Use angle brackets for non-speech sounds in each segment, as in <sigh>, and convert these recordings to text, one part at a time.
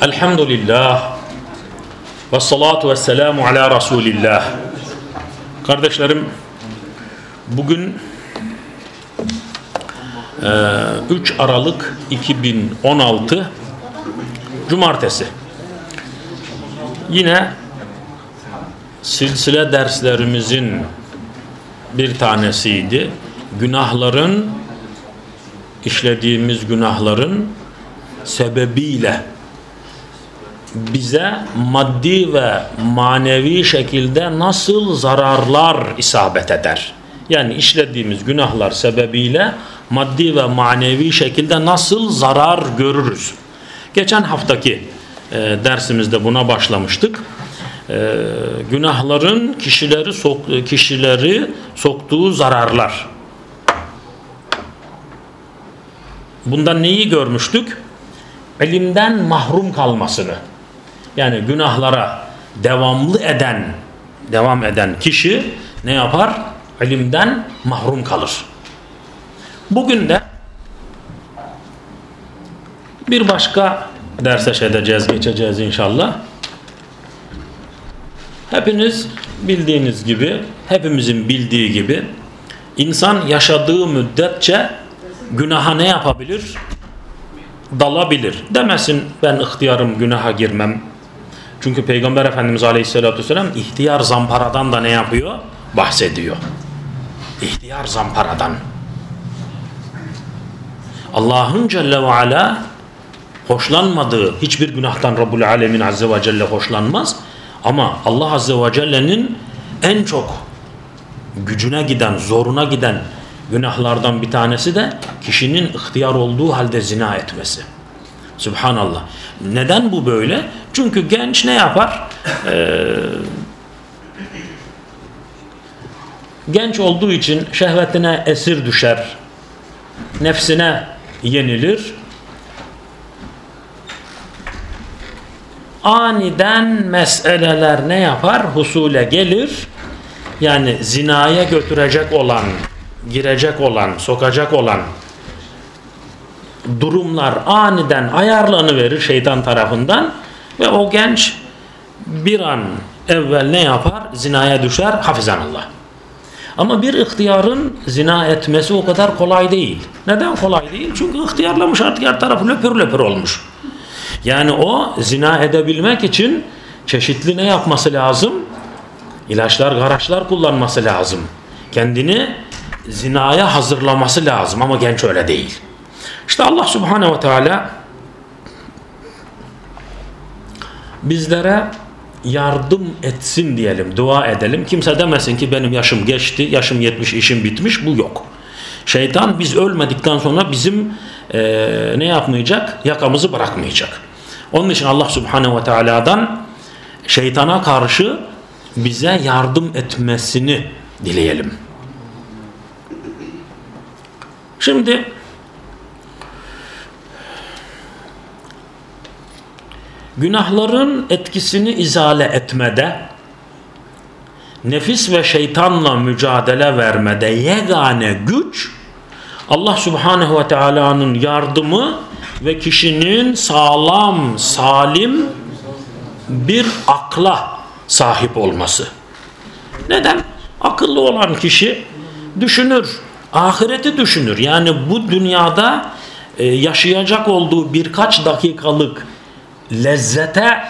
Elhamdülillah ve salatu ve selamu ala Resulillah. Kardeşlerim bugün 3 Aralık 2016 Cumartesi. Yine silsile derslerimizin bir tanesiydi. Günahların işlediğimiz günahların sebebiyle bize maddi ve manevi şekilde nasıl zararlar isabet eder? Yani işlediğimiz günahlar sebebiyle maddi ve manevi şekilde nasıl zarar görürüz? Geçen haftaki e, dersimizde buna başlamıştık. E, günahların kişileri sok, kişileri soktuğu zararlar. Bundan neyi görmüştük? İlimden mahrum kalmasını. Yani günahlara devamlı eden, devam eden kişi ne yapar? İlimden mahrum kalır. Bugün de bir başka derse edeceğiz, geçeceğiz inşallah. Hepiniz bildiğiniz gibi, hepimizin bildiği gibi insan yaşadığı müddetçe günaha ne yapabilir? Dalabilir. Demesin ben ihtiyarım günaha girmem. Çünkü Peygamber Efendimiz Aleyhisselatü Vesselam ihtiyar zamparadan da ne yapıyor? Bahsediyor. İhtiyar zamparadan. Allah'ın Celle ve Ala hoşlanmadığı hiçbir günahtan Rabbul Alemin Azze ve Celle hoşlanmaz. Ama Allah Azze ve Celle'nin en çok gücüne giden, zoruna giden günahlardan bir tanesi de kişinin ihtiyar olduğu halde zina etmesi. Subhanallah. Neden bu böyle? Çünkü genç ne yapar? Ee, genç olduğu için şehvetine esir düşer. Nefsine yenilir. Aniden meseleler ne yapar? Husule gelir. Yani zinaya götürecek olan, girecek olan, sokacak olan durumlar aniden ayarlanıverir şeytan tarafından ve o genç bir an evvel ne yapar? Zinaya düşer hafizanallah. Ama bir ihtiyarın zina etmesi o kadar kolay değil. Neden kolay değil? Çünkü ihtiyarlamış artık her tarafı löpür löpür olmuş. Yani o zina edebilmek için çeşitli ne yapması lazım? İlaçlar, garaçlar kullanması lazım. Kendini zinaya hazırlaması lazım ama genç öyle değil. İşte Allah Subhanahu ve Teala bizlere yardım etsin diyelim, dua edelim. Kimse demesin ki benim yaşım geçti, yaşım yetmiş, işim bitmiş. Bu yok. Şeytan biz ölmedikten sonra bizim e, ne yapmayacak? Yakamızı bırakmayacak. Onun için Allah Subhanahu ve Teala'dan şeytana karşı bize yardım etmesini dileyelim. Şimdi günahların etkisini izale etmede nefis ve şeytanla mücadele vermede yegane güç Allah Subhanahu ve Teala'nın yardımı ve kişinin sağlam, salim bir akla sahip olması. Neden? Akıllı olan kişi düşünür, ahireti düşünür. Yani bu dünyada e, yaşayacak olduğu birkaç dakikalık lezzete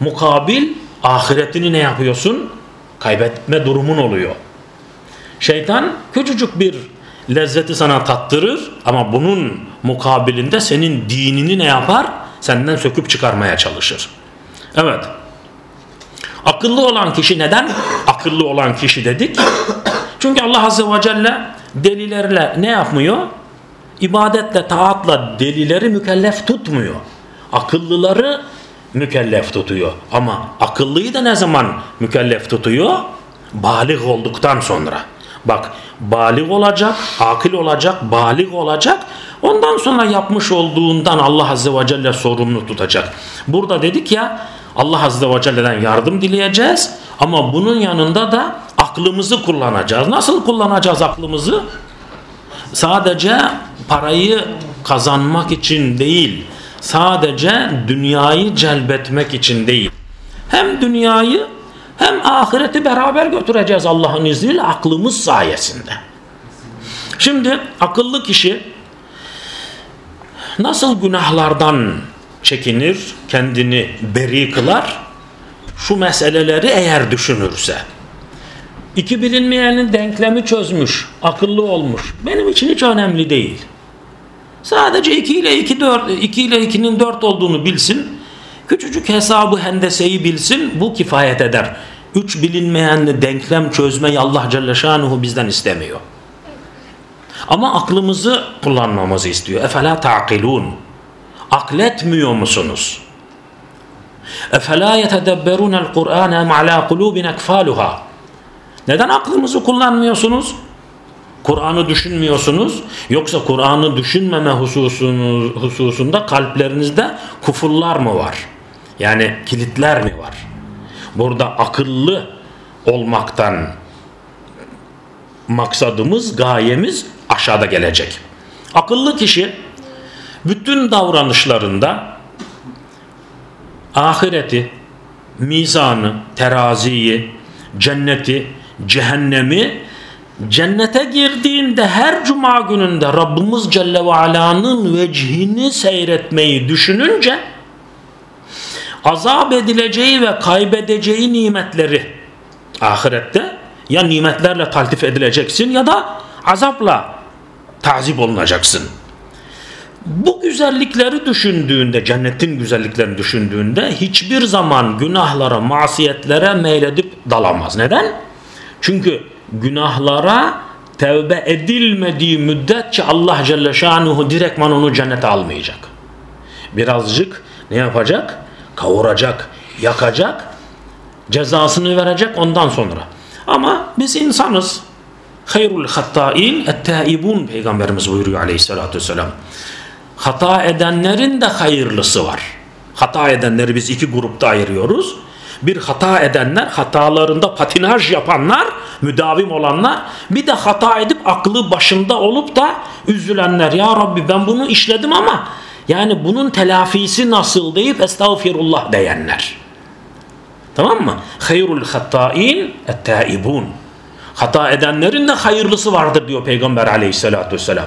mukabil ahiretini ne yapıyorsun? Kaybetme durumun oluyor. Şeytan küçücük bir lezzeti sana tattırır ama bunun mukabilinde senin dinini ne yapar? Senden söküp çıkarmaya çalışır. Evet. Akıllı olan kişi neden? Akıllı olan kişi dedik. Çünkü Allah Azze ve Celle delilerle ne yapmıyor? İbadetle, taatla delileri mükellef tutmuyor. Akıllıları mükellef tutuyor. Ama akıllıyı da ne zaman mükellef tutuyor? Balik olduktan sonra. Bak balik olacak, akıl olacak, balik olacak. Ondan sonra yapmış olduğundan Allah Azze ve Celle sorumlu tutacak. Burada dedik ya Allah Azze ve Celle'den yardım dileyeceğiz. Ama bunun yanında da aklımızı kullanacağız. Nasıl kullanacağız aklımızı? Sadece parayı kazanmak için değil, sadece dünyayı celbetmek için değil. Hem dünyayı hem ahireti beraber götüreceğiz Allah'ın izniyle aklımız sayesinde. Şimdi akıllı kişi nasıl günahlardan çekinir, kendini beri kılar? Şu meseleleri eğer düşünürse. İki bilinmeyenin denklemi çözmüş, akıllı olmuş. Benim için hiç önemli değil. Sadece 2 ile 2 4 2 ile 2'nin 4 olduğunu bilsin. Küçücük hesabı hendeseyi bilsin. Bu kifayet eder. Üç bilinmeyenli denklem çözmeyi Allah Celle Şanuhu bizden istemiyor. Ama aklımızı kullanmamızı istiyor. Efela ta'kilun. Akletmiyor musunuz? Efela yetedebberunel Kur'an em ala kulubin ekfaluha. Neden aklımızı kullanmıyorsunuz? Kur'an'ı düşünmüyorsunuz. Yoksa Kur'an'ı düşünmeme hususunuz, hususunda kalplerinizde kufurlar mı var? Yani kilitler mi var? Burada akıllı olmaktan maksadımız, gayemiz aşağıda gelecek. Akıllı kişi bütün davranışlarında ahireti, mizanı, teraziyi, cenneti, cehennemi cennete girdiğinde her cuma gününde Rabbimiz Celle ve Ala'nın vecihini seyretmeyi düşününce azap edileceği ve kaybedeceği nimetleri ahirette ya nimetlerle taltif edileceksin ya da azapla tazip olunacaksın. Bu güzellikleri düşündüğünde, cennetin güzelliklerini düşündüğünde hiçbir zaman günahlara, masiyetlere meyledip dalamaz. Neden? Çünkü günahlara tevbe edilmediği müddetçe Allah Celle Şanuhu direktman onu cennete almayacak. Birazcık ne yapacak? Kavuracak, yakacak, cezasını verecek ondan sonra. Ama biz insanız. Hayrul hatta'in etteibun Peygamberimiz buyuruyor aleyhissalatü vesselam. Hata edenlerin de hayırlısı var. Hata edenleri biz iki grupta ayırıyoruz. Bir hata edenler, hatalarında patinaj yapanlar, müdavim olanlar. Bir de hata edip aklı başında olup da üzülenler. Ya Rabbi ben bunu işledim ama yani bunun telafisi nasıl deyip estağfirullah diyenler. Tamam mı? Hayrul hatta'in etteibun. Hata edenlerin de hayırlısı vardır diyor Peygamber aleyhissalatü vesselam.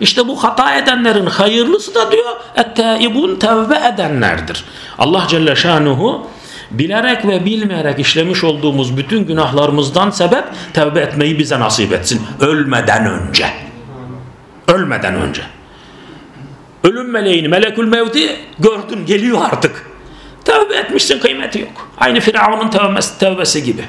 İşte bu hata edenlerin hayırlısı da diyor etteibun tevbe edenlerdir. Allah Celle Şanuhu bilerek ve bilmeyerek işlemiş olduğumuz bütün günahlarımızdan sebep tevbe etmeyi bize nasip etsin. Ölmeden önce. Ölmeden önce. Ölüm meleğini, melekül mevti gördün geliyor artık. Tevbe etmişsin kıymeti yok. Aynı Firavun'un tevbesi, tevbesi gibi.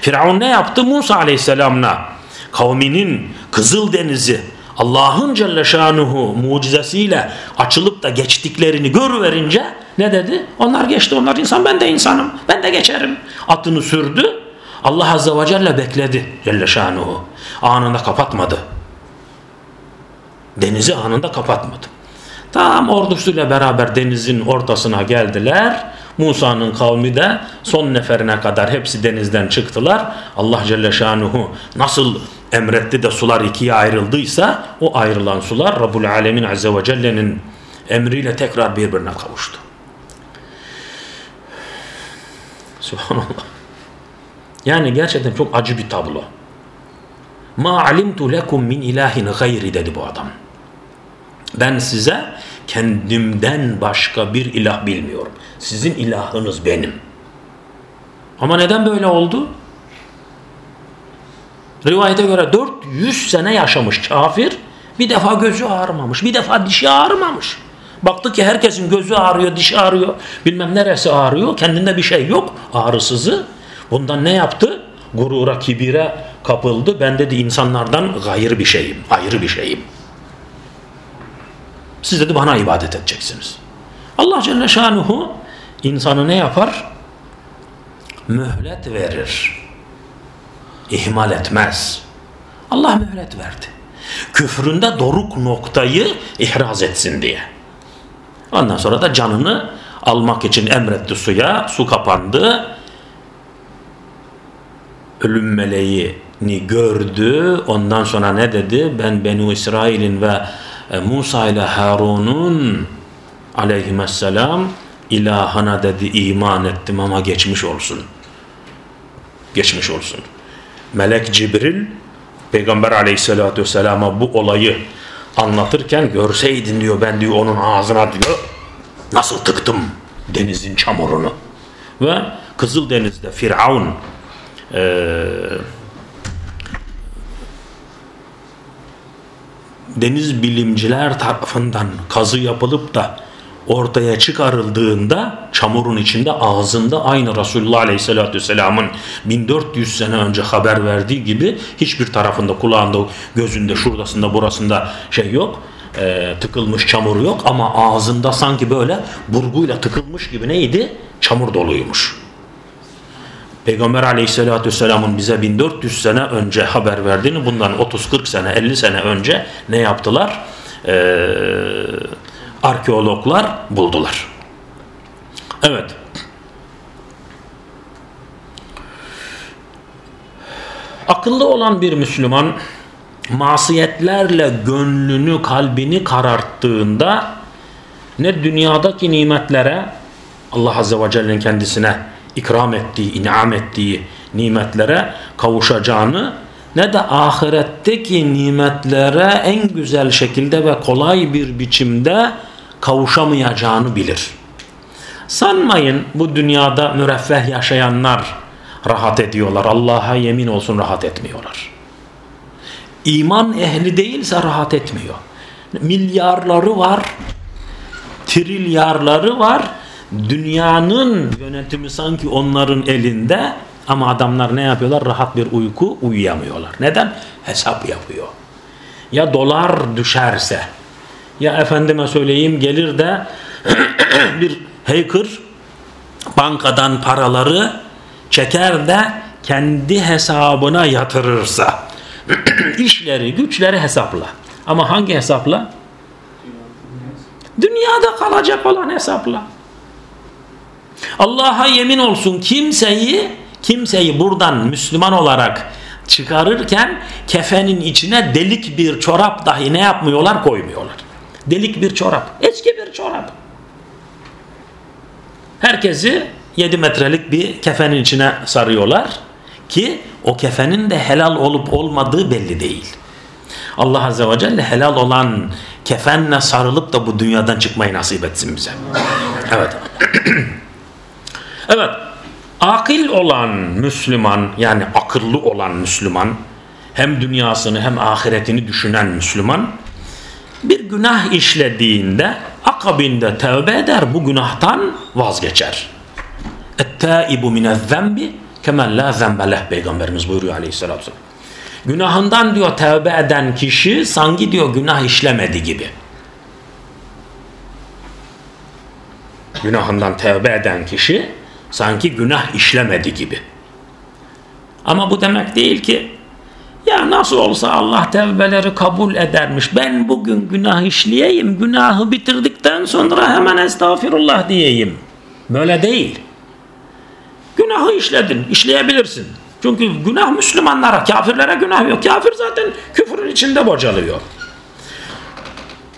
Firavun ne yaptı? Musa aleyhisselamla kavminin Kızıl Denizi Allah'ın Celle Şanuhu mucizesiyle açılıp da geçtiklerini görüverince ne dedi? Onlar geçti onlar insan ben de insanım ben de geçerim. Atını sürdü Allah Azze ve Celle bekledi Celle Şanuhu. Anında kapatmadı. Denizi anında kapatmadı. Tam ordusuyla beraber denizin ortasına geldiler. Musa'nın kavmi de son neferine kadar hepsi denizden çıktılar. Allah Celle Şanuhu nasıl emretti de sular ikiye ayrıldıysa o ayrılan sular Rabbul Alemin Azze ve Celle'nin emriyle tekrar birbirine kavuştu. Subhanallah. Yani gerçekten çok acı bir tablo. Ma alimtu lekum min ilahin gayri dedi bu adam. Ben size kendimden başka bir ilah bilmiyorum. Sizin ilahınız benim. Ama neden böyle oldu? Rivayete göre 400 sene yaşamış kafir. Bir defa gözü ağrımamış. Bir defa dişi ağrımamış. Baktı ki herkesin gözü ağrıyor, dişi ağrıyor. Bilmem neresi ağrıyor. Kendinde bir şey yok. Ağrısızı. Bundan ne yaptı? Gurura, kibire kapıldı. Ben dedi insanlardan gayrı bir şeyim. Ayrı bir şeyim. Siz dedi bana ibadet edeceksiniz. Allah Celle Şanuhu insanı ne yapar? Mühlet verir. İhmal etmez. Allah mühlet verdi. Küfründe doruk noktayı ihraz etsin diye. Ondan sonra da canını almak için emretti suya. Su kapandı. Ölüm meleği ni gördü. Ondan sonra ne dedi? Ben Benu İsrail'in ve e, Musa ile Harun'un aleyhisselam ilahına dedi iman ettim ama geçmiş olsun. Geçmiş olsun. Melek Cibril Peygamber aleyhissalatü vesselama bu olayı anlatırken görseydin diyor ben diyor onun ağzına diyor nasıl tıktım denizin çamurunu. Ve Kızıldeniz'de Firavun eee deniz bilimciler tarafından kazı yapılıp da ortaya çıkarıldığında çamurun içinde ağzında aynı Resulullah Aleyhisselatü Vesselam'ın 1400 sene önce haber verdiği gibi hiçbir tarafında kulağında gözünde şuradasında burasında şey yok e, tıkılmış çamur yok ama ağzında sanki böyle burguyla tıkılmış gibi neydi? Çamur doluymuş. Peygamber aleyhissalatü vesselamın bize 1400 sene önce haber verdiğini bundan 30-40 sene 50 sene önce ne yaptılar? Ee, arkeologlar buldular. Evet. Akıllı olan bir Müslüman masiyetlerle gönlünü kalbini kararttığında ne dünyadaki nimetlere Allah Azze ve Celle'nin kendisine ikram ettiği, inam ettiği nimetlere kavuşacağını ne de ahiretteki nimetlere en güzel şekilde ve kolay bir biçimde kavuşamayacağını bilir. Sanmayın bu dünyada müreffeh yaşayanlar rahat ediyorlar. Allah'a yemin olsun rahat etmiyorlar. İman ehli değilse rahat etmiyor. Milyarları var, trilyarları var dünyanın yönetimi sanki onların elinde ama adamlar ne yapıyorlar? Rahat bir uyku uyuyamıyorlar. Neden? Hesap yapıyor. Ya dolar düşerse ya efendime söyleyeyim gelir de <clears throat> bir hacker bankadan paraları çeker de kendi hesabına yatırırsa <clears throat> işleri güçleri hesapla. Ama hangi hesapla? Dünyada kalacak olan hesapla. Allah'a yemin olsun kimseyi kimseyi buradan Müslüman olarak çıkarırken kefenin içine delik bir çorap dahi ne yapmıyorlar koymuyorlar. Delik bir çorap. Eski bir çorap. Herkesi 7 metrelik bir kefenin içine sarıyorlar ki o kefenin de helal olup olmadığı belli değil. Allah Azze ve Celle helal olan kefenle sarılıp da bu dünyadan çıkmayı nasip etsin bize. Evet. <clears throat> Evet, akil olan Müslüman yani akıllı olan Müslüman hem dünyasını hem ahiretini düşünen Müslüman bir günah işlediğinde akabinde tövbe eder bu günahtan vazgeçer. Ettaibu minezzembi kemen la zembeleh peygamberimiz buyuruyor aleyhissalatü vesselam. Günahından diyor tövbe eden kişi sanki diyor günah işlemedi gibi. Günahından tövbe eden kişi sanki günah işlemedi gibi. Ama bu demek değil ki ya nasıl olsa Allah tevbeleri kabul edermiş. Ben bugün günah işleyeyim. Günahı bitirdikten sonra hemen estağfirullah diyeyim. Böyle değil. Günahı işledin. işleyebilirsin. Çünkü günah Müslümanlara, kafirlere günah yok. Kafir zaten küfrün içinde bocalıyor.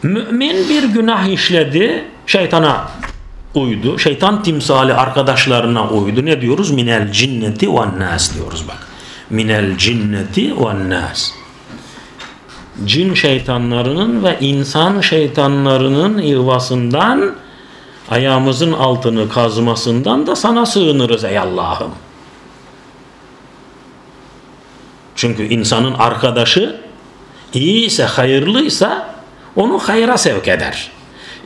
Mümin bir günah işledi. Şeytana uydu. Şeytan timsali arkadaşlarına uydu. Ne diyoruz? Minel cinneti ve nas diyoruz bak. Minel cinneti ve nas. Cin şeytanlarının ve insan şeytanlarının ihvasından ayağımızın altını kazmasından da sana sığınırız ey Allah'ım. Çünkü insanın arkadaşı iyiyse, hayırlıysa onu hayra sevk eder.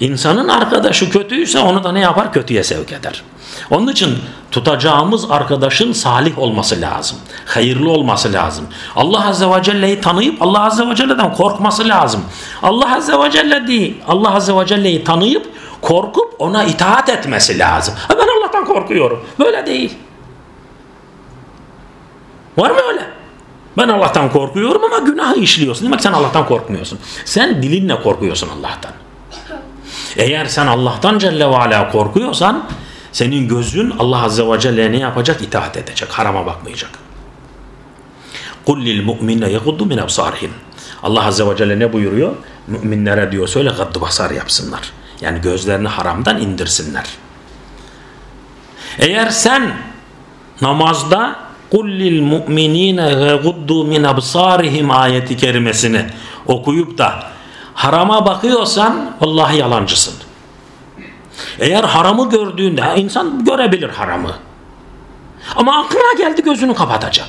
İnsanın arkadaşı kötüyse onu da ne yapar? Kötüye sevk eder. Onun için tutacağımız arkadaşın salih olması lazım. Hayırlı olması lazım. Allah Azze ve Celle'yi tanıyıp Allah Azze ve Celle'den korkması lazım. Allah Azze ve Celle değil. Allah Azze ve Celle'yi tanıyıp korkup ona itaat etmesi lazım. Ben Allah'tan korkuyorum. Böyle değil. Var mı öyle? Ben Allah'tan korkuyorum ama günahı işliyorsun. Demek sen Allah'tan korkmuyorsun. Sen dilinle korkuyorsun Allah'tan. Eğer sen Allah'tan Celle ve Ala korkuyorsan senin gözün Allah Azze ve Celle'ye ne yapacak? İtaat edecek. Harama bakmayacak. قُلْ لِلْمُؤْمِنَ يَغُدُّ مِنْ أَبْصَارِهِمْ Allah Azze ve Celle ne buyuruyor? Müminlere diyor söyle gaddı basar yapsınlar. Yani gözlerini haramdan indirsinler. Eğer sen namazda kullil mu'minine guddu min absarihim ayeti kerimesini okuyup da harama bakıyorsan vallahi yalancısın. Eğer haramı gördüğünde insan görebilir haramı. Ama aklına geldi gözünü kapatacak.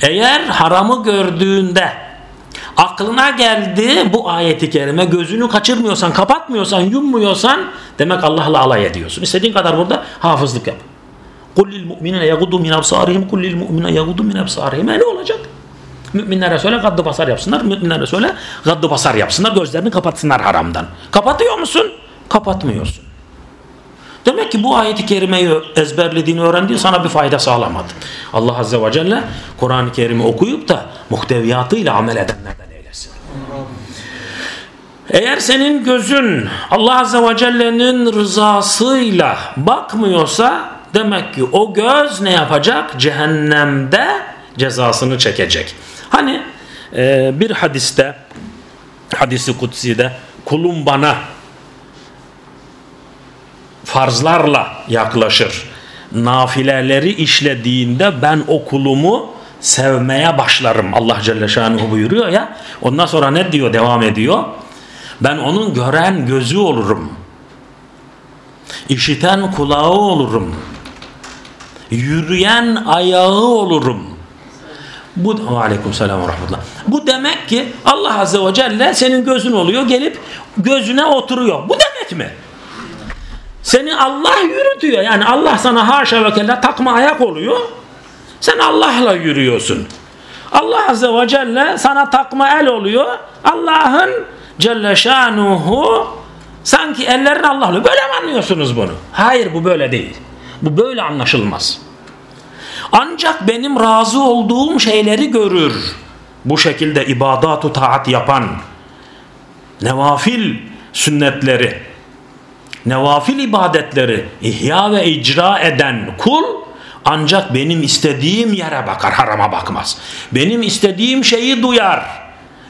Eğer haramı gördüğünde aklına geldi bu ayeti kerime gözünü kaçırmıyorsan, kapatmıyorsan, yummuyorsan demek Allah'la alay ediyorsun. İstediğin kadar burada hafızlık yap. Mu'minine yagudu min absarihim kullil mu'minine yagudu min absarihim. E ne olacak? Müminlere söyle gaddı basar yapsınlar. Müminlere söyle gaddı basar yapsınlar. Gözlerini kapatsınlar haramdan. Kapatıyor musun? Kapatmıyorsun. Demek ki bu ayeti kerimeyi ezberlediğini öğrendiğin sana bir fayda sağlamadı. Allah Azze ve Celle Kur'an-ı Kerim'i okuyup da muhteviyatıyla amel edenlerden eylesin. Eğer senin gözün Allah Azze ve Celle'nin rızasıyla bakmıyorsa demek ki o göz ne yapacak? Cehennemde cezasını çekecek. Hani e, bir hadiste hadisi kutsi'de kulum bana farzlarla yaklaşır. Nafileleri işlediğinde ben o kulumu sevmeye başlarım. Allah Celle Şanuhu buyuruyor ya. Ondan sonra ne diyor? Devam ediyor. Ben onun gören gözü olurum. İşiten kulağı olurum. Yürüyen ayağı olurum. Bu aleyküm selam ve rahmetullah. Bu demek ki Allah Azze ve Celle senin gözün oluyor gelip gözüne oturuyor. Bu demek mi? Seni Allah yürütüyor. Yani Allah sana haşa ve kella takma ayak oluyor. Sen Allah'la yürüyorsun. Allah Azze ve Celle sana takma el oluyor. Allah'ın Celle Şanuhu sanki ellerin Allah'la. Böyle mi anlıyorsunuz bunu? Hayır bu böyle değil. Bu böyle anlaşılmaz. Ancak benim razı olduğum şeyleri görür. Bu şekilde ibadatu taat yapan, nevafil sünnetleri, nevafil ibadetleri ihya ve icra eden kul ancak benim istediğim yere bakar, harama bakmaz. Benim istediğim şeyi duyar.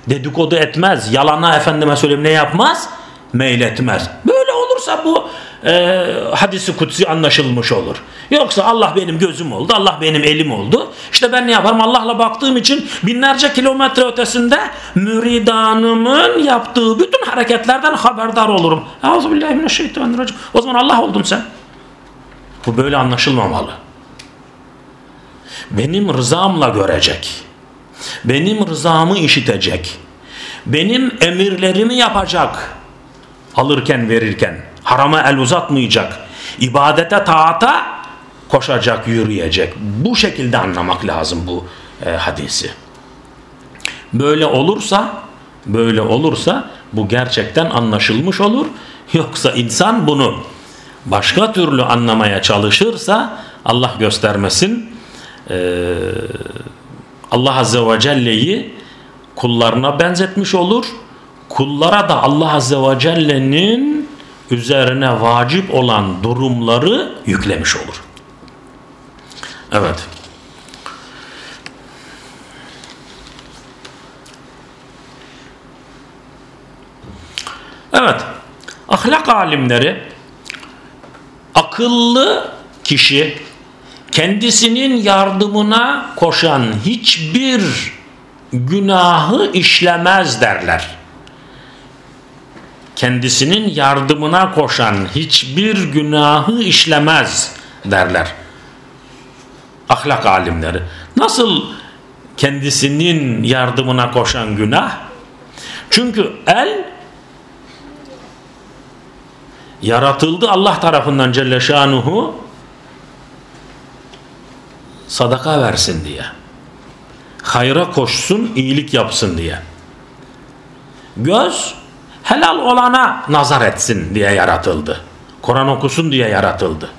Dedikodu etmez, yalana efendime söyleyeyim ne yapmaz? Meyletmez. Böyle olursa bu e, hadisi kutsi anlaşılmış olur. Yoksa Allah benim gözüm oldu, Allah benim elim oldu. İşte ben ne yaparım? Allah'la baktığım için binlerce kilometre ötesinde müridanımın yaptığı bütün hareketlerden haberdar olurum. O zaman Allah oldun sen. Bu böyle anlaşılmamalı. Benim rızamla görecek. Benim rızamı işitecek. Benim emirlerimi yapacak. Alırken verirken. Harama el uzatmayacak. İbadete taata koşacak, yürüyecek. Bu şekilde anlamak lazım bu e, hadisi. Böyle olursa, böyle olursa bu gerçekten anlaşılmış olur. <laughs> Yoksa insan bunu başka türlü anlamaya çalışırsa Allah göstermesin e, Allah Azze ve Celle'yi kullarına benzetmiş olur. Kullara da Allah Azze ve Celle'nin üzerine vacip olan durumları yüklemiş olur. Evet. Evet. Ahlak alimleri akıllı kişi kendisinin yardımına koşan hiçbir günahı işlemez derler. Kendisinin yardımına koşan hiçbir günahı işlemez derler ahlak alimleri. Nasıl kendisinin yardımına koşan günah? Çünkü el yaratıldı Allah tarafından Celle Şanuhu sadaka versin diye. Hayra koşsun, iyilik yapsın diye. Göz helal olana nazar etsin diye yaratıldı. Kur'an okusun diye yaratıldı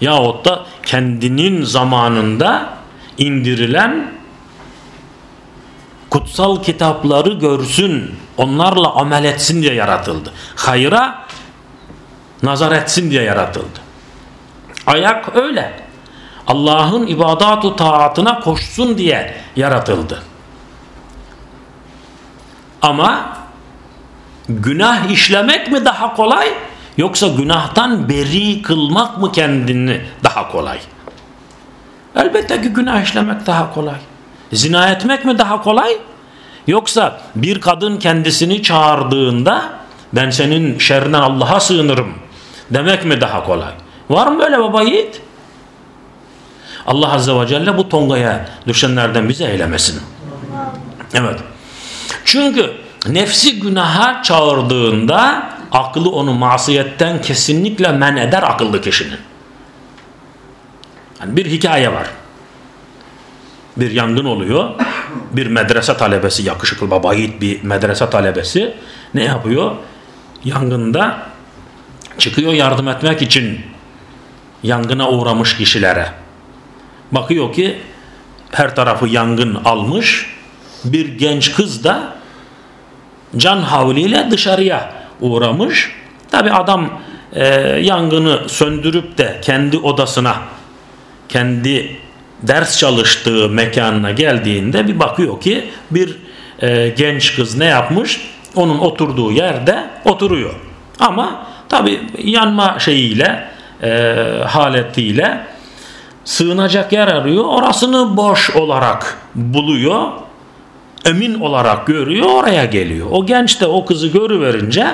yahut da kendinin zamanında indirilen kutsal kitapları görsün, onlarla amel etsin diye yaratıldı. Hayra nazar etsin diye yaratıldı. Ayak öyle. Allah'ın ibadatu taatına koşsun diye yaratıldı. Ama günah işlemek mi daha kolay yoksa günahtan beri kılmak mı kendini daha kolay? Elbette ki günah işlemek daha kolay. Zina etmek mi daha kolay? Yoksa bir kadın kendisini çağırdığında ben senin şerrinden Allah'a sığınırım demek mi daha kolay? Var mı böyle baba yiğit? Allah Azze ve Celle bu tongaya düşenlerden bize eylemesin. Evet. Çünkü nefsi günaha çağırdığında aklı onu masiyetten kesinlikle men eder akıllı kişinin. Yani bir hikaye var. Bir yangın oluyor. Bir medrese talebesi yakışıklı baba yiğit bir medrese talebesi ne yapıyor? Yangında çıkıyor yardım etmek için yangına uğramış kişilere. Bakıyor ki her tarafı yangın almış. Bir genç kız da can havliyle dışarıya uğramış. Tabi adam e, yangını söndürüp de kendi odasına kendi ders çalıştığı mekanına geldiğinde bir bakıyor ki bir e, genç kız ne yapmış? Onun oturduğu yerde oturuyor. Ama tabi yanma şeyiyle e, haletiyle sığınacak yer arıyor. Orasını boş olarak buluyor. Emin olarak görüyor. Oraya geliyor. O genç de o kızı görüverince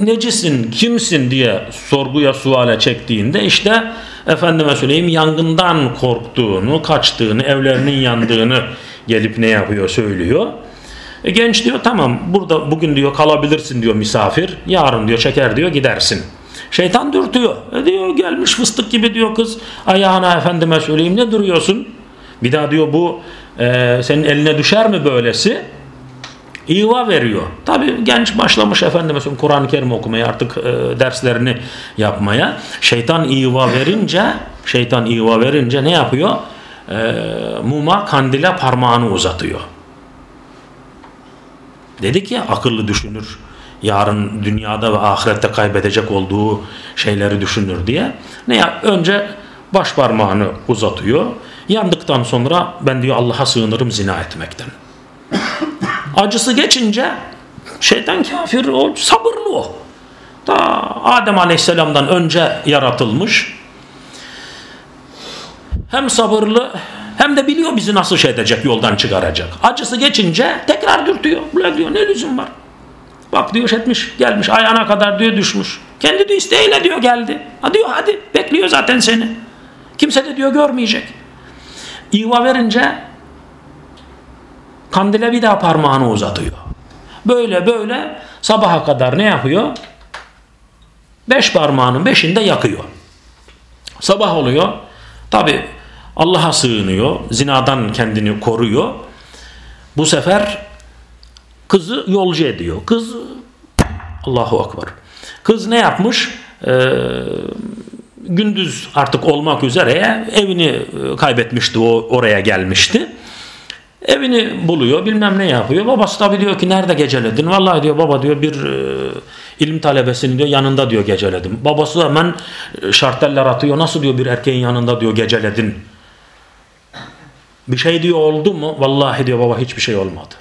necisin, kimsin diye sorguya suale çektiğinde işte efendime söyleyeyim yangından korktuğunu, kaçtığını, evlerinin yandığını gelip ne yapıyor söylüyor. E, genç diyor tamam burada bugün diyor kalabilirsin diyor misafir. Yarın diyor çeker diyor gidersin. Şeytan dürtüyor. E diyor gelmiş fıstık gibi diyor kız ayağına efendime söyleyeyim ne duruyorsun? Bir daha diyor bu e, senin eline düşer mi böylesi? İva veriyor. Tabi genç başlamış söyleyeyim Kur'an-ı Kerim okumaya artık e, derslerini yapmaya. Şeytan iva verince şeytan iva verince ne yapıyor? E, muma kandile parmağını uzatıyor. Dedik ya akıllı düşünür yarın dünyada ve ahirette kaybedecek olduğu şeyleri düşünür diye. Ne ya önce baş parmağını uzatıyor. Yandıktan sonra ben diyor Allah'a sığınırım zina etmekten. Acısı geçince şeytan kafir o sabırlı o. Da Adem Aleyhisselam'dan önce yaratılmış. Hem sabırlı hem de biliyor bizi nasıl şey edecek yoldan çıkaracak. Acısı geçince tekrar dürtüyor. Ulan diyor ne lüzum var. Bak diyor etmiş gelmiş ayağına kadar diyor düşmüş. Kendi diyor isteğiyle diyor geldi. Ha diyor hadi bekliyor zaten seni. Kimse de diyor görmeyecek. İva verince kandile bir daha parmağını uzatıyor. Böyle böyle sabaha kadar ne yapıyor? Beş parmağının beşinde yakıyor. Sabah oluyor. Tabi Allah'a sığınıyor. Zinadan kendini koruyor. Bu sefer Kızı yolcu ediyor. Kız Allahu Akbar. Kız ne yapmış? Ee, gündüz artık olmak üzere evini e, kaybetmişti. O oraya gelmişti. Evini buluyor bilmem ne yapıyor. Babası tabi diyor ki nerede geceledin? Vallahi diyor baba diyor bir e, ilim talebesini diyor yanında diyor geceledim. Babası hemen e, şarteller atıyor. Nasıl diyor bir erkeğin yanında diyor geceledin. Bir şey diyor oldu mu? Vallahi diyor baba hiçbir şey olmadı.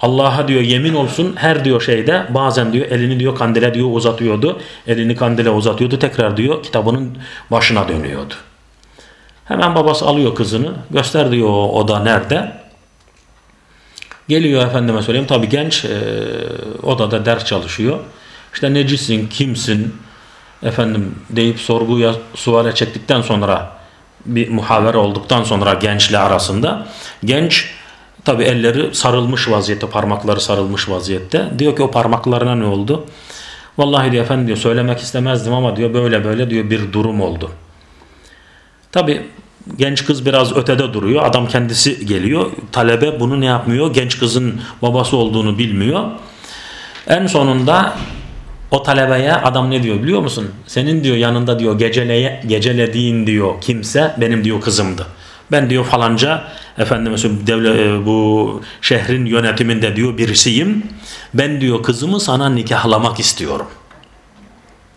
Allah'a diyor yemin olsun her diyor şeyde bazen diyor elini diyor kandile diyor uzatıyordu. Elini kandile uzatıyordu tekrar diyor kitabının başına dönüyordu. Hemen babası alıyor kızını göster diyor o oda nerede. Geliyor efendime söyleyeyim tabi genç e, odada ders çalışıyor. İşte necisin kimsin efendim deyip sorguya suale çektikten sonra bir muhavere olduktan sonra gençle arasında genç Tabi elleri sarılmış vaziyette, parmakları sarılmış vaziyette. Diyor ki o parmaklarına ne oldu? Vallahi diyor efendim diyor söylemek istemezdim ama diyor böyle böyle diyor bir durum oldu. Tabi genç kız biraz ötede duruyor. Adam kendisi geliyor. Talebe bunu ne yapmıyor? Genç kızın babası olduğunu bilmiyor. En sonunda o talebeye adam ne diyor biliyor musun? Senin diyor yanında diyor geceleye, gecelediğin diyor kimse benim diyor kızımdı. Ben diyor falanca efendim devlet, e, bu şehrin yönetiminde diyor birisiyim. Ben diyor kızımı sana nikahlamak istiyorum.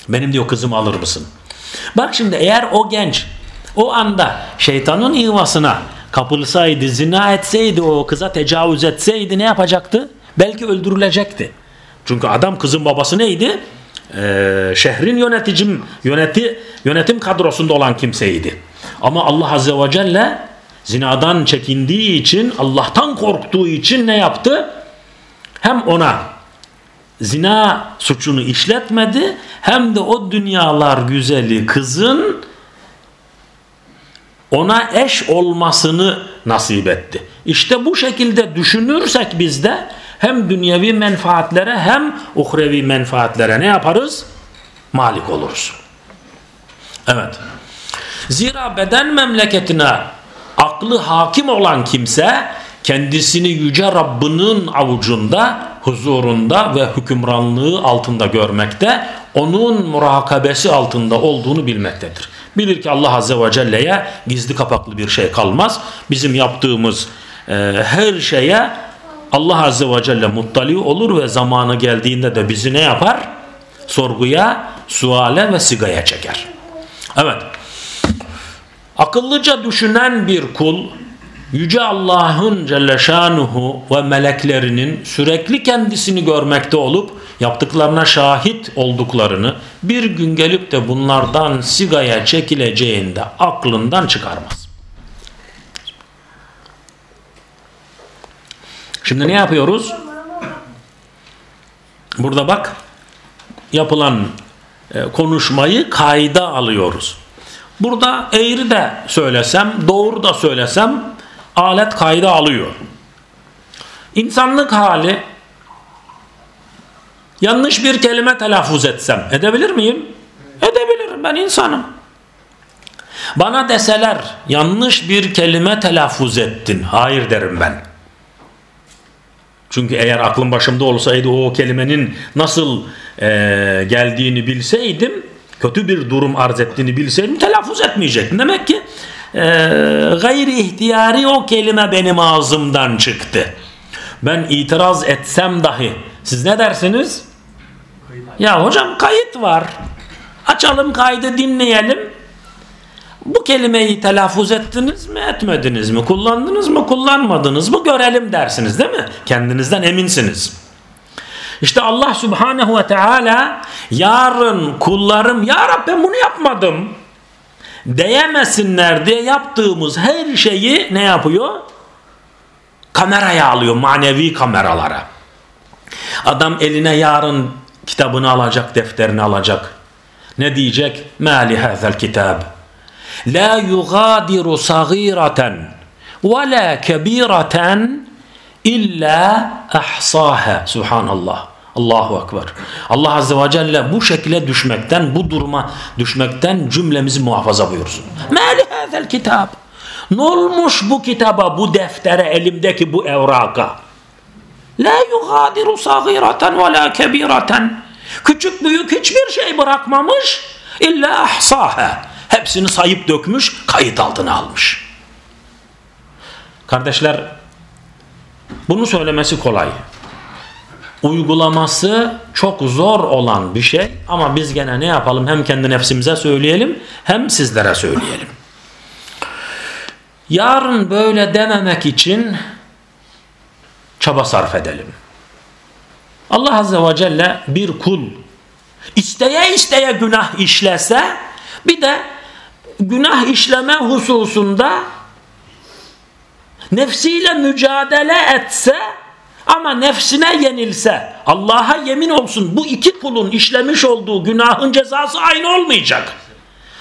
Benim diyor kızımı alır mısın? Bak şimdi eğer o genç o anda şeytanın ihvasına kapılsaydı, zina etseydi, o kıza tecavüz etseydi ne yapacaktı? Belki öldürülecekti. Çünkü adam kızın babası neydi? Ee, şehrin yöneticim, yöneti, yönetim kadrosunda olan kimseydi. Ama Allah Azze ve Celle zinadan çekindiği için, Allah'tan korktuğu için ne yaptı? Hem ona zina suçunu işletmedi hem de o dünyalar güzeli kızın ona eş olmasını nasip etti. İşte bu şekilde düşünürsek biz de hem dünyevi menfaatlere hem uhrevi menfaatlere ne yaparız? Malik oluruz. Evet. Zira beden memleketine aklı hakim olan kimse kendisini yüce Rabbinin avucunda, huzurunda ve hükümranlığı altında görmekte, onun murakabesi altında olduğunu bilmektedir. Bilir ki Allah Azze ve Celle'ye gizli kapaklı bir şey kalmaz. Bizim yaptığımız e, her şeye Allah Azze ve Celle muttali olur ve zamanı geldiğinde de bizi ne yapar? Sorguya, suale ve sigaya çeker. Evet. Akıllıca düşünen bir kul Yüce Allah'ın Celle Şanuhu ve meleklerinin sürekli kendisini görmekte olup yaptıklarına şahit olduklarını bir gün gelip de bunlardan sigaya çekileceğinde aklından çıkarmaz. Şimdi ne yapıyoruz? Burada bak yapılan e, konuşmayı kayda alıyoruz. Burada eğri de söylesem, doğru da söylesem alet kayda alıyor. İnsanlık hali yanlış bir kelime telaffuz etsem edebilir miyim? Edebilirim ben insanım. Bana deseler yanlış bir kelime telaffuz ettin. Hayır derim ben. Çünkü eğer aklım başımda olsaydı o kelimenin nasıl e, geldiğini bilseydim, kötü bir durum arz ettiğini bilseydim telaffuz etmeyecektim. Demek ki e, gayri ihtiyari o kelime benim ağzımdan çıktı. Ben itiraz etsem dahi siz ne dersiniz? Ya hocam kayıt var. Açalım kaydı dinleyelim. Bu kelimeyi telaffuz ettiniz mi etmediniz mi? Kullandınız mı kullanmadınız mı? Görelim dersiniz değil mi? Kendinizden eminsiniz. İşte Allah subhanehu ve teala yarın kullarım ya Rab bunu yapmadım diyemesinler diye yaptığımız her şeyi ne yapıyor? Kameraya alıyor manevi kameralara. Adam eline yarın kitabını alacak, defterini alacak. Ne diyecek? Mali hazel kitab. La yugadiru sagireten ve la kebireten illa ahsaha. Subhanallah. Allahu Ekber. Allah Azze ve Celle bu şekilde düşmekten, bu duruma düşmekten cümlemizi muhafaza buyursun. Mali hazel kitab. Ne olmuş bu kitaba, bu deftere, elimdeki bu evraka? La yugadiru sagireten ve la kebireten. Küçük büyük hiçbir şey bırakmamış. İlla ahsaha. Hepsini sayıp dökmüş, kayıt altına almış. Kardeşler, bunu söylemesi kolay uygulaması çok zor olan bir şey ama biz gene ne yapalım hem kendi nefsimize söyleyelim hem sizlere söyleyelim. Yarın böyle dememek için çaba sarf edelim. Allah Azze ve Celle bir kul isteye isteye günah işlese bir de günah işleme hususunda nefsiyle mücadele etse ama nefsine yenilse Allah'a yemin olsun bu iki kulun işlemiş olduğu günahın cezası aynı olmayacak.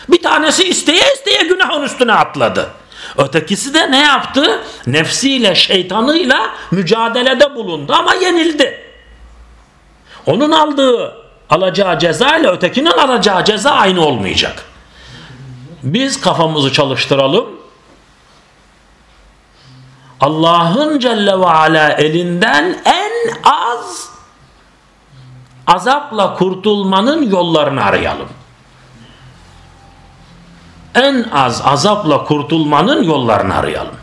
Bir tanesi isteye isteye günahın üstüne atladı. Ötekisi de ne yaptı? Nefsiyle şeytanıyla mücadelede bulundu ama yenildi. Onun aldığı alacağı ceza ile ötekinin alacağı ceza aynı olmayacak. Biz kafamızı çalıştıralım Allah'ın Celle ve Ala elinden en az azapla kurtulmanın yollarını arayalım. En az azapla kurtulmanın yollarını arayalım.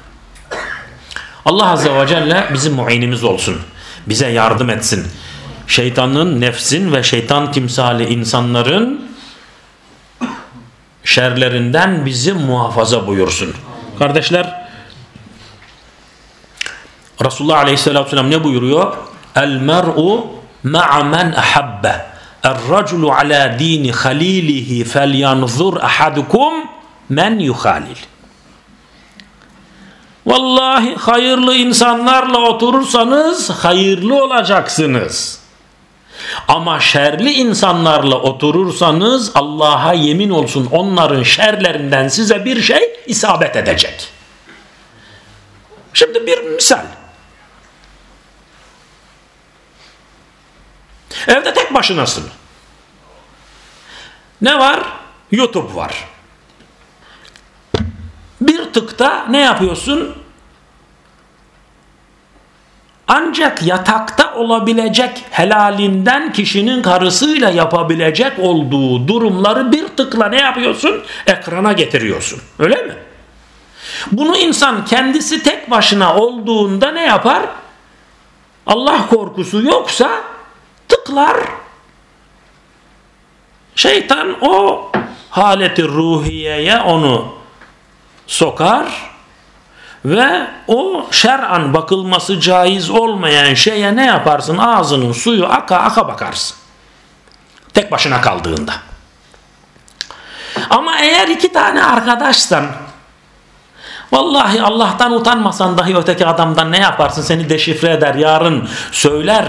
Allah Azze ve Celle bizim muayenimiz olsun. Bize yardım etsin. Şeytanın, nefsin ve şeytan timsali insanların şerlerinden bizi muhafaza buyursun. Kardeşler Resulullah Aleyhisselatü Vesselam ne buyuruyor? El mer'u ma'a men ahabbe. Er-raculu ala dini halilihi felyanzur ahadukum men yuhalil. Vallahi hayırlı insanlarla oturursanız hayırlı olacaksınız. Ama şerli insanlarla oturursanız Allah'a yemin olsun onların şerlerinden size bir şey isabet edecek. Şimdi bir misal. Evde tek başınasın. Ne var? YouTube var. Bir tıkta ne yapıyorsun? Ancak yatakta olabilecek helalinden kişinin karısıyla yapabilecek olduğu durumları bir tıkla ne yapıyorsun? Ekrana getiriyorsun. Öyle mi? Bunu insan kendisi tek başına olduğunda ne yapar? Allah korkusu yoksa tıklar. Şeytan o haleti ruhiyeye onu sokar ve o şer'an bakılması caiz olmayan şeye ne yaparsın? Ağzının suyu aka aka bakarsın. Tek başına kaldığında. Ama eğer iki tane arkadaşsan vallahi Allah'tan utanmasan dahi öteki adamdan ne yaparsın? Seni deşifre eder, yarın söyler,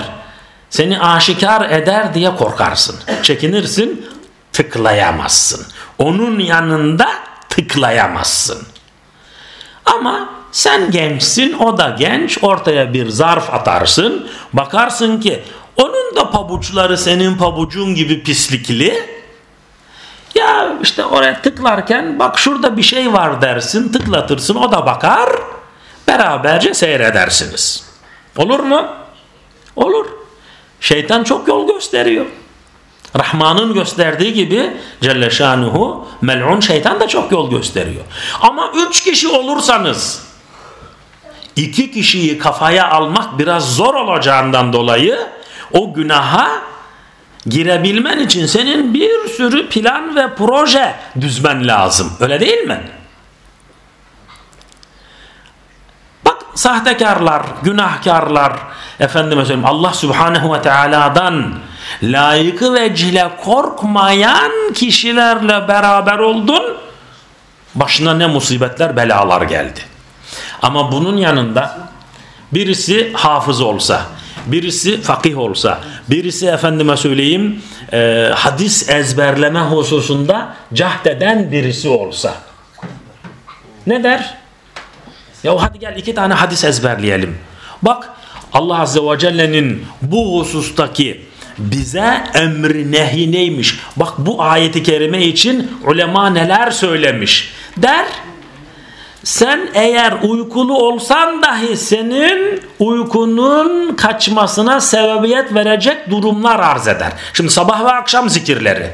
seni aşikar eder diye korkarsın. Çekinirsin, tıklayamazsın. Onun yanında tıklayamazsın. Ama sen gençsin, o da genç. Ortaya bir zarf atarsın. Bakarsın ki onun da pabuçları senin pabucun gibi pislikli. Ya işte oraya tıklarken bak şurada bir şey var dersin, tıklatırsın, o da bakar. Beraberce seyredersiniz. Olur mu? Olur. Şeytan çok yol gösteriyor. Rahman'ın gösterdiği gibi Celle Şanuhu mel'un şeytan da çok yol gösteriyor. Ama üç kişi olursanız iki kişiyi kafaya almak biraz zor olacağından dolayı o günaha girebilmen için senin bir sürü plan ve proje düzmen lazım. Öyle değil mi? Bak sahtekarlar, günahkarlar, efendime söyleyeyim Allah Subhanahu ve Teala'dan layıkı ve cile korkmayan kişilerle beraber oldun başına ne musibetler belalar geldi. Ama bunun yanında birisi hafız olsa, birisi fakih olsa, birisi efendime söyleyeyim e, hadis ezberleme hususunda cahdeden birisi olsa ne der? Ya hadi gel iki tane hadis ezberleyelim. Bak Allah Azze ve Celle'nin bu husustaki bize emri nehi neymiş? Bak bu ayeti kerime için ulema neler söylemiş der. Sen eğer uykulu olsan dahi senin uykunun kaçmasına sebebiyet verecek durumlar arz eder. Şimdi sabah ve akşam zikirleri.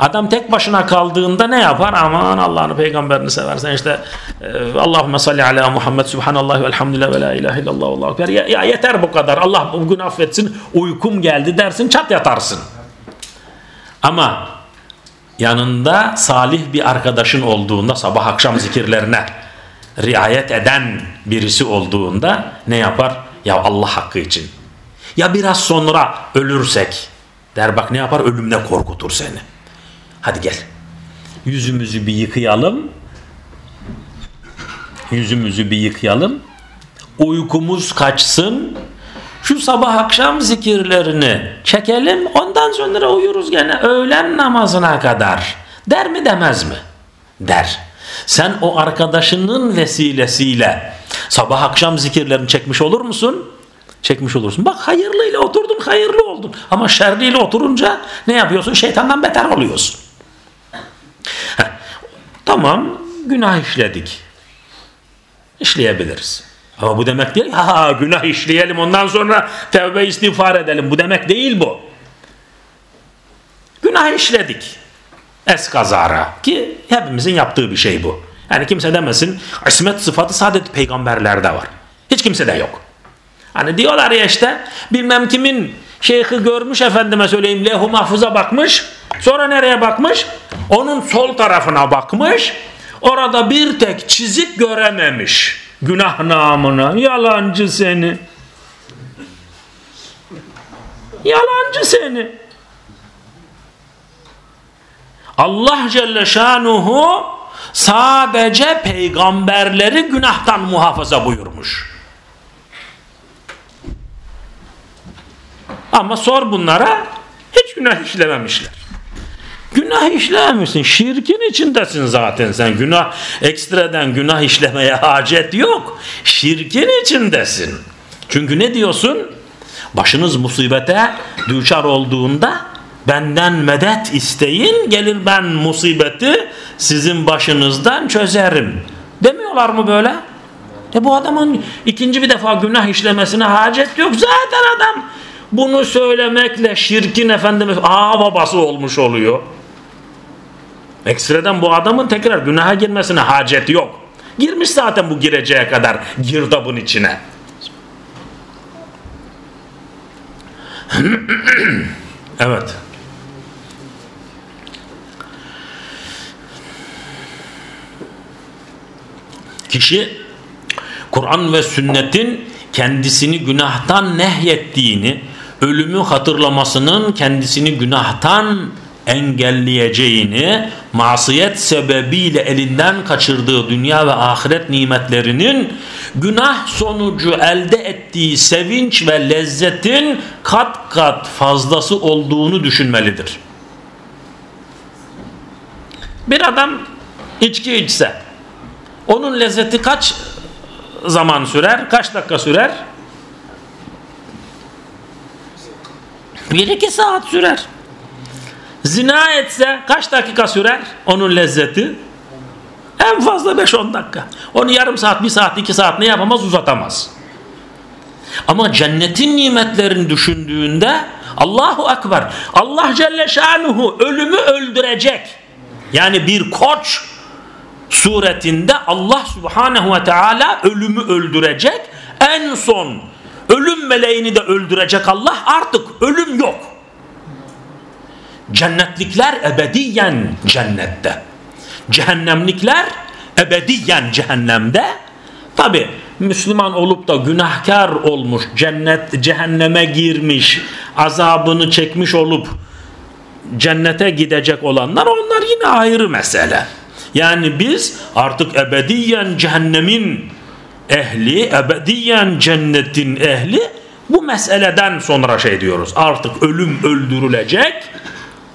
Adam tek başına kaldığında ne yapar? Aman Allah'ını peygamberini seversen işte e, Allahümme salli ala Muhammed subhanallah ve elhamdülillah ve la ilahe illallah Allahu ekber. Ya, ya yeter bu kadar. Allah bugün affetsin. Uykum geldi dersin çat yatarsın. Ama yanında salih bir arkadaşın olduğunda sabah akşam zikirlerine riayet eden birisi olduğunda ne yapar? Ya Allah hakkı için. Ya biraz sonra ölürsek der bak ne yapar? Ölümle korkutur seni. Hadi gel. Yüzümüzü bir yıkayalım. Yüzümüzü bir yıkayalım. Uykumuz kaçsın. Şu sabah akşam zikirlerini çekelim. Ondan sonra uyuruz gene öğlen namazına kadar. Der mi demez mi? Der. Sen o arkadaşının vesilesiyle sabah akşam zikirlerini çekmiş olur musun? Çekmiş olursun. Bak hayırlıyla oturdun hayırlı oldun. Ama şerliyle oturunca ne yapıyorsun? Şeytandan beter oluyorsun. Heh. Tamam günah işledik. İşleyebiliriz. Ama bu demek değil ha günah işleyelim ondan sonra tevbe istiğfar edelim. Bu demek değil bu. Günah işledik. Eskazara ki hepimizin yaptığı bir şey bu. Yani kimse demesin ismet sıfatı sadece peygamberlerde var. Hiç kimse de yok. Hani diyorlar ya işte bilmem kimin şeyhi görmüş efendime söyleyeyim lehu mahfuza bakmış. Sonra nereye bakmış? Onun sol tarafına bakmış. Orada bir tek çizik görememiş. Günah namına. Yalancı seni. Yalancı seni. Allah Celle Şanuhu sadece peygamberleri günahtan muhafaza buyurmuş. Ama sor bunlara hiç günah işlememişler. Günah işlememişsin. Şirkin içindesin zaten sen. Günah ekstradan günah işlemeye hacet yok. Şirkin içindesin. Çünkü ne diyorsun? Başınız musibete düçar olduğunda benden medet isteyin gelir ben musibeti sizin başınızdan çözerim. Demiyorlar mı böyle? E bu adamın ikinci bir defa günah işlemesine hacet yok. Zaten adam bunu söylemekle şirkin efendimiz ağa babası olmuş oluyor. Ekstradan bu adamın tekrar günaha girmesine hacet yok. Girmiş zaten bu gireceğe kadar girdabın içine. <clears throat> evet. Kişi Kur'an ve sünnetin kendisini günahtan nehyettiğini, ölümü hatırlamasının kendisini günahtan engelleyeceğini, masiyet sebebiyle elinden kaçırdığı dünya ve ahiret nimetlerinin günah sonucu elde ettiği sevinç ve lezzetin kat kat fazlası olduğunu düşünmelidir. Bir adam içki içse onun lezzeti kaç zaman sürer? Kaç dakika sürer? Bir iki saat sürer. Zina etse kaç dakika sürer onun lezzeti? En fazla 5-10 dakika. Onu yarım saat, bir saat, iki saat ne yapamaz uzatamaz. Ama cennetin nimetlerini düşündüğünde Allahu Ekber Allah Celle Şanuhu ölümü öldürecek. Yani bir koç suretinde Allah Subhanahu ve Teala ölümü öldürecek. En son ölüm meleğini de öldürecek Allah artık ölüm yok. Cennetlikler ebediyen cennette. Cehennemlikler ebediyen cehennemde. Tabi Müslüman olup da günahkar olmuş, cennet cehenneme girmiş, azabını çekmiş olup cennete gidecek olanlar onlar yine ayrı mesele. Yani biz artık ebediyen cehennemin ehli, ebediyen cennetin ehli bu meseleden sonra şey diyoruz. Artık ölüm öldürülecek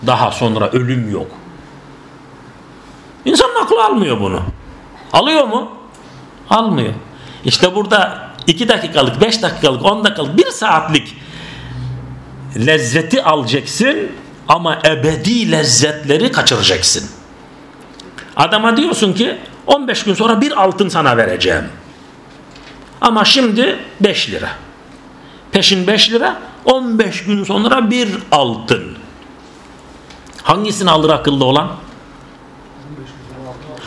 daha sonra ölüm yok. İnsanın aklı almıyor bunu. Alıyor mu? Almıyor. İşte burada 2 dakikalık, 5 dakikalık, 10 dakikalık, 1 saatlik lezzeti alacaksın ama ebedi lezzetleri kaçıracaksın. Adama diyorsun ki 15 gün sonra bir altın sana vereceğim. Ama şimdi 5 lira. Peşin 5 lira 15 gün sonra bir altın. Hangisini alır akıllı olan?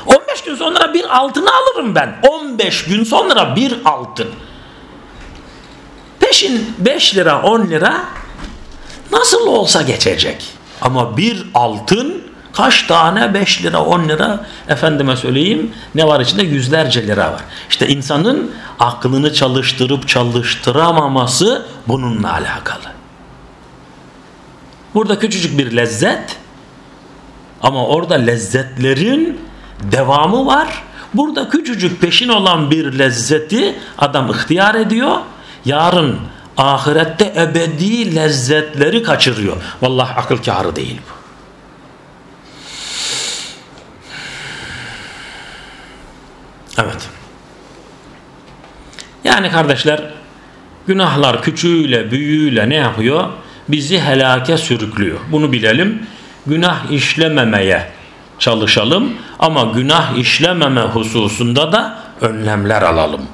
15 gün sonra bir altını alırım ben. 15 gün sonra bir altın. Peşin 5 lira 10 lira nasıl olsa geçecek. Ama bir altın kaç tane 5 lira 10 lira efendime söyleyeyim ne var içinde yüzlerce lira var. İşte insanın aklını çalıştırıp çalıştıramaması bununla alakalı. Burada küçücük bir lezzet ama orada lezzetlerin devamı var. Burada küçücük peşin olan bir lezzeti adam ihtiyar ediyor. Yarın ahirette ebedi lezzetleri kaçırıyor. Vallahi akıl kârı değil bu. Evet. Yani kardeşler günahlar küçüğüyle büyüğüyle ne yapıyor? Bizi helake sürüklüyor. Bunu bilelim günah işlememeye çalışalım ama günah işlememe hususunda da önlemler alalım.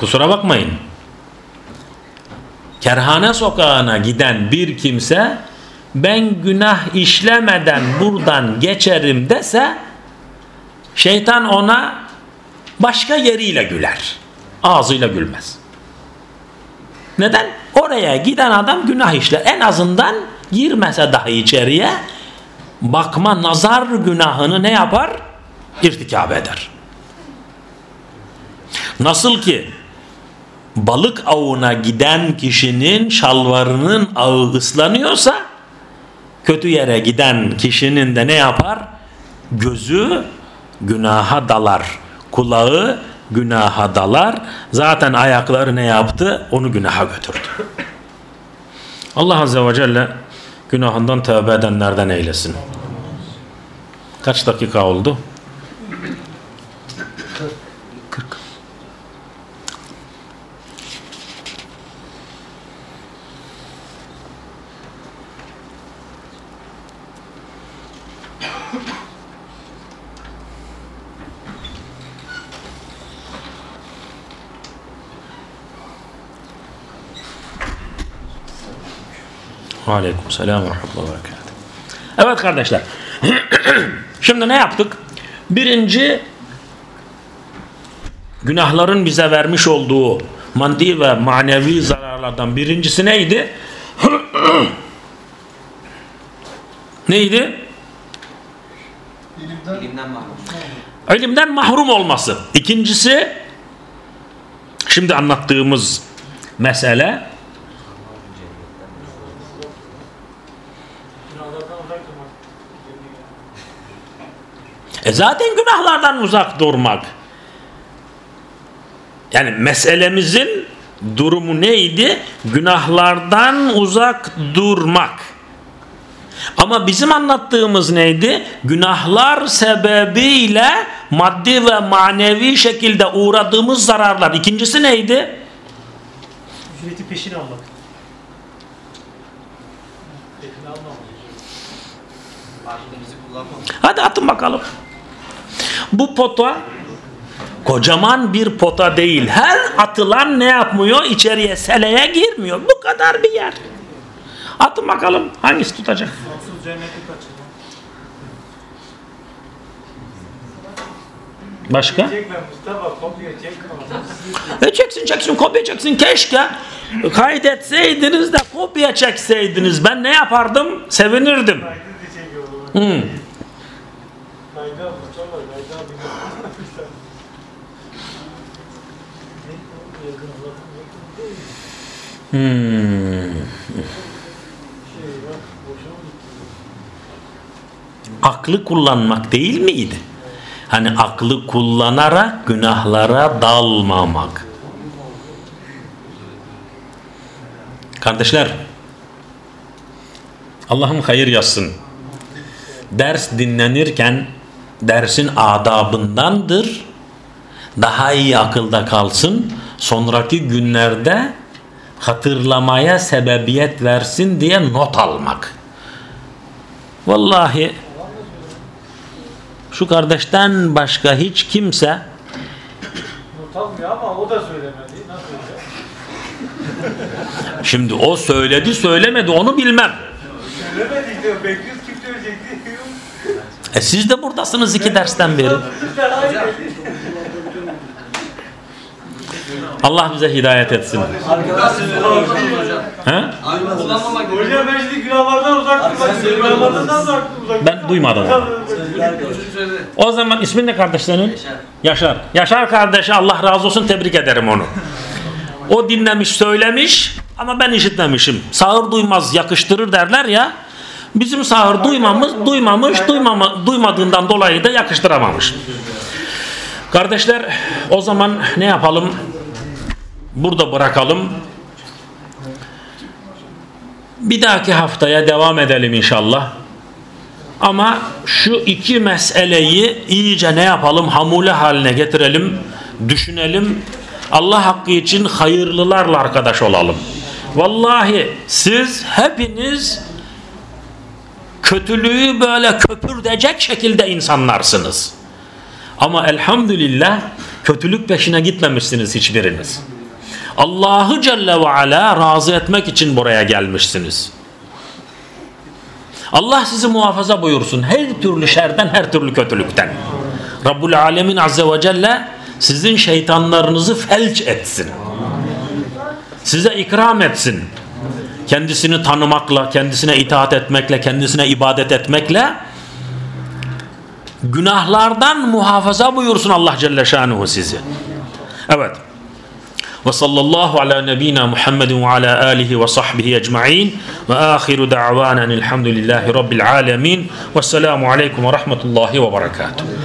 Kusura bakmayın. Kerhane sokağına giden bir kimse ben günah işlemeden buradan geçerim dese şeytan ona başka yeriyle güler. Ağzıyla gülmez. Neden? Oraya giden adam günah işler. En azından girmese dahi içeriye bakma nazar günahını ne yapar? irtikab eder. Nasıl ki balık avına giden kişinin şalvarının ağı ıslanıyorsa kötü yere giden kişinin de ne yapar? Gözü günaha dalar. Kulağı günaha dalar. Zaten ayakları ne yaptı? Onu günaha götürdü. Allah Azze ve Celle günahından tövbe edenlerden eylesin. Kaç dakika oldu? Aleyküm selam ve rahmetullahi ve Evet kardeşler. <clears throat> Şimdi ne yaptık? Birinci günahların bize vermiş olduğu maddi ve manevi zararlardan birincisi neydi? <clears throat> neydi? İlimden mahrum. İlimden mahrum olması. İkincisi şimdi anlattığımız mesele E zaten günahlardan uzak durmak. Yani meselemizin durumu neydi? Günahlardan uzak durmak. Ama bizim anlattığımız neydi? Günahlar sebebiyle maddi ve manevi şekilde uğradığımız zararlar. İkincisi neydi? Ücreti peşin almak. Peşin almamak. Hadi atın bakalım. Bu pota kocaman bir pota değil. Her atılan ne yapmıyor? İçeriye seleye girmiyor. Bu kadar bir yer. Atın bakalım hangisi tutacak? Başka? Çeksin çeksin kopya çeksin. Keşke kaydetseydiniz de kopya çekseydiniz. Ben ne yapardım? Sevinirdim. Kaydı da çekiyor. Kayda Mustafa kayda bir Hmm. Aklı kullanmak değil miydi? Hani aklı kullanarak günahlara dalmamak. Kardeşler, Allah'ım hayır yazsın. Ders dinlenirken dersin adabındandır. Daha iyi akılda kalsın. Sonraki günlerde hatırlamaya sebebiyet versin diye not almak. Vallahi şu kardeşten başka hiç kimse Not almıyor ama o da söylemedi. Nasıl şimdi o söyledi söylemedi onu bilmem. Söylemedi diyor. Söyleyecekti. E siz de buradasınız iki dersten beri. Allah bize hidayet etsin. He? Ben duymadım. O zaman ismin ne kardeşlerin? Yaşar. Yaşar kardeşi Allah razı olsun tebrik ederim onu. O dinlemiş söylemiş ama ben işitmemişim. Sağır duymaz yakıştırır derler ya. Bizim sağır duymamız duymamış duymama, duymadığından dolayı da yakıştıramamış. Kardeşler o zaman ne yapalım? Burada bırakalım. Bir dahaki haftaya devam edelim inşallah. Ama şu iki meseleyi iyice ne yapalım? Hamule haline getirelim, düşünelim. Allah hakkı için hayırlılarla arkadaş olalım. Vallahi siz hepiniz kötülüğü böyle köpürdecek şekilde insanlarsınız. Ama elhamdülillah kötülük peşine gitmemişsiniz hiçbiriniz. Allah'ı Celle ve Ala razı etmek için buraya gelmişsiniz. Allah sizi muhafaza buyursun her türlü şerden, her türlü kötülükten. Rabbul Alemin Azze ve Celle sizin şeytanlarınızı felç etsin. Size ikram etsin. Kendisini tanımakla, kendisine itaat etmekle, kendisine ibadet etmekle Günahlardan muhafaza buyursun Allah Celle Şanuhu sizi. Evet. Ve sallallahu ala nebina Muhammedin ve ala alihi ve sahbihi ecma'in ve ahiru da'vanen elhamdülillahi rabbil alemin ve selamu aleyküm ve rahmetullahi ve berekatuhu.